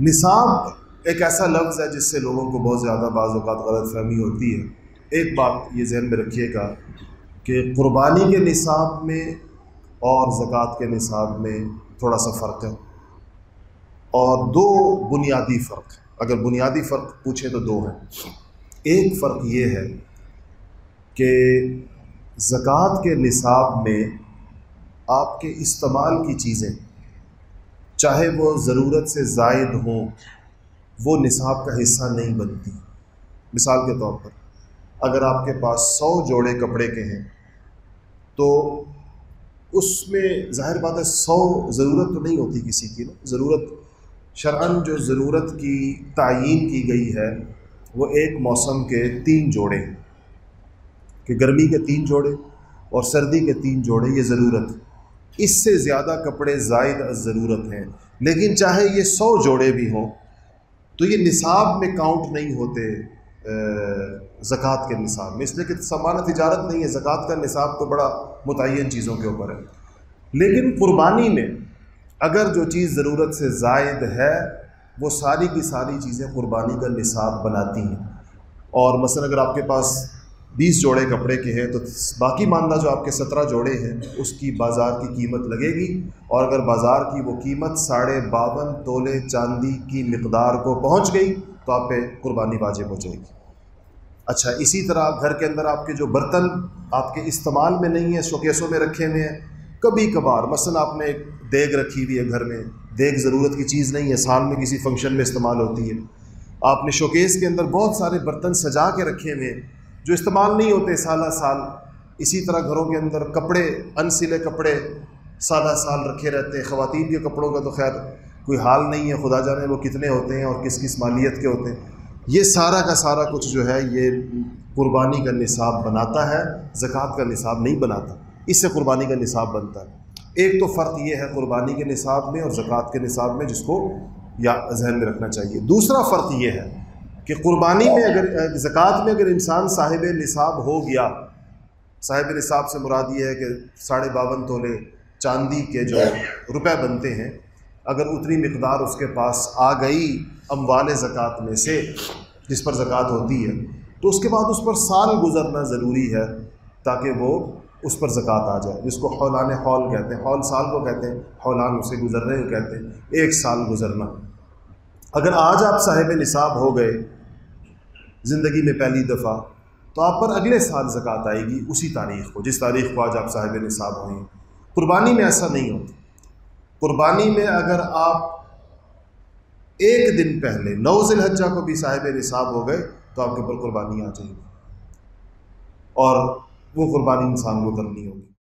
نصاب ایک ایسا لفظ ہے جس سے لوگوں کو بہت زیادہ بعض اوقات غلط فہمی ہوتی ہے۔ ایک بات یہ ذہن میں رکھیے گا کہ قربانی کے نصاب میں اور زکوٰۃ کے نصاب میں تھوڑا سا فرق ہے۔ اور دو بنیادی فرق اگر بنیادی فرق پوچھیں تو دو ہیں۔ ایک فرق یہ ہے کہ زکوٰۃ کے نصاب میں آپ کے استعمال کی چیزیں چاہے وہ ضرورت سے زائد ہوں، وہ نصاب کا حصہ نہیں بنتی۔ مثال کے طور پر، اگر آپ کے پاس سو جوڑے کپڑے کے ہیں، تو اس میں ظاہر بات ہے سو ضرورت تو نہیں ہوتی کسی کی نا۔ ضرورت شرعن جو ضرورت کی تعین کی گئی ہے، وہ ایک موسم کے تین جوڑے کہ گرمی کے تین جوڑے اور سردی کے تین جوڑے، یہ ضرورت۔ اس سے زیادہ کپڑے زائد ضرورت ہیں۔ لیکن چاہے یہ سو جوڑے بھی ہوں، تو یہ نصاب میں کاؤنٹ نہیں ہوتے زکوٰۃ کے نصاب میں۔ اس لیے کہ سامان تجارت نہیں ہے، زکوٰۃ کا نصاب تو بڑا متعین چیزوں کے اوپر ہے۔ لیکن قربانی میں اگر جو چیز ضرورت سے زائد ہے، وہ ساری کی ساری چیزیں قربانی کا نصاب بناتی ہیں۔ اور مثلا اگر آپ کے پاس بیس جوڑے کپڑے کے ہیں تو باقی ماندہ جو آپ کے سترہ جوڑے ہیں، اس کی بازار کی قیمت لگے گی۔ اور اگر بازار کی وہ قیمت ساڑھے باون تولے چاندی کی مقدار کو پہنچ گئی، تو آپ پہ قربانی واجب ہو جائے گی۔ اچھا اسی طرح گھر کے اندر آپ کے جو برتن آپ کے استعمال میں نہیں ہیں، شوکیسوں میں رکھے ہوئے ہیں، کبھی کبھار، مثلا آپ نے ایک دیگ رکھی ہوئی ہے گھر میں۔ دیگ ضرورت کی چیز نہیں ہے، سال میں کسی فنکشن میں استعمال ہوتی ہے۔ آپ نے شوکیس کے اندر بہت سارے برتن سجا کے رکھے ہوئے ہیں۔ جو استعمال نہیں ہوتے سالہ سال، اسی طرح گھروں کے اندر کپڑے ان سلے کپڑے سالہ سال رکھے رہتے ہیں۔ خواتین کے کپڑوں کا تو خیر کوئی حال نہیں ہے، خدا جانے وہ کتنے ہوتے ہیں اور کس کس مالیت کے ہوتے ہیں۔ یہ سارا کا سارا کچھ جو ہے، یہ قربانی کا نصاب بناتا ہے، زکوٰۃ کا نصاب نہیں بناتا۔ اس سے قربانی کا نصاب بنتا ہے۔ ایک تو فرق یہ ہے قربانی کے نصاب میں اور زکوٰۃ کے نصاب میں، جس کو یا ذہن میں رکھنا چاہیے۔ دوسرا فرق یہ ہے کہ قربانی میں اگر، زکوٰۃ میں اگر انسان صاحب نصاب ہو گیا، صاحب نصاب سے مراد یہ ہے کہ ساڑھے باون تولے چاندی کے جو روپے بنتے ہیں، اگر اتنی مقدار اس کے پاس آ گئی اموال زکوٰۃ میں سے، جس پر زکوٰۃ ہوتی ہے، تو اس کے بعد اس پر سال گزرنا ضروری ہے تاکہ وہ اس پر زکوٰۃ آ جائے، جس کو حولان ہال کہتے ہیں ہال سال کو کہتے ہیں، حولان اسے گزرنے کو کہتے ہیں، ایک سال گزرنا۔ اگر آج آپ صاحب نصاب ہو گئے زندگی میں پہلی دفعہ، تو آپ پر اگلے سال زکوٰۃ آئے گی اسی تاریخ کو، جس تاریخ کو آج آپ صاحب نصاب ہوئیں قربانی میں ایسا نہیں ہوتا۔ قربانی میں اگر آپ ایک دن پہلے نو ذی الحجہ کو بھی صاحب نصاب ہو گئے، تو آپ کے اوپر قربانی آ جائے گی۔ اور وہ قربانی انسان کو کرنی ہوگی۔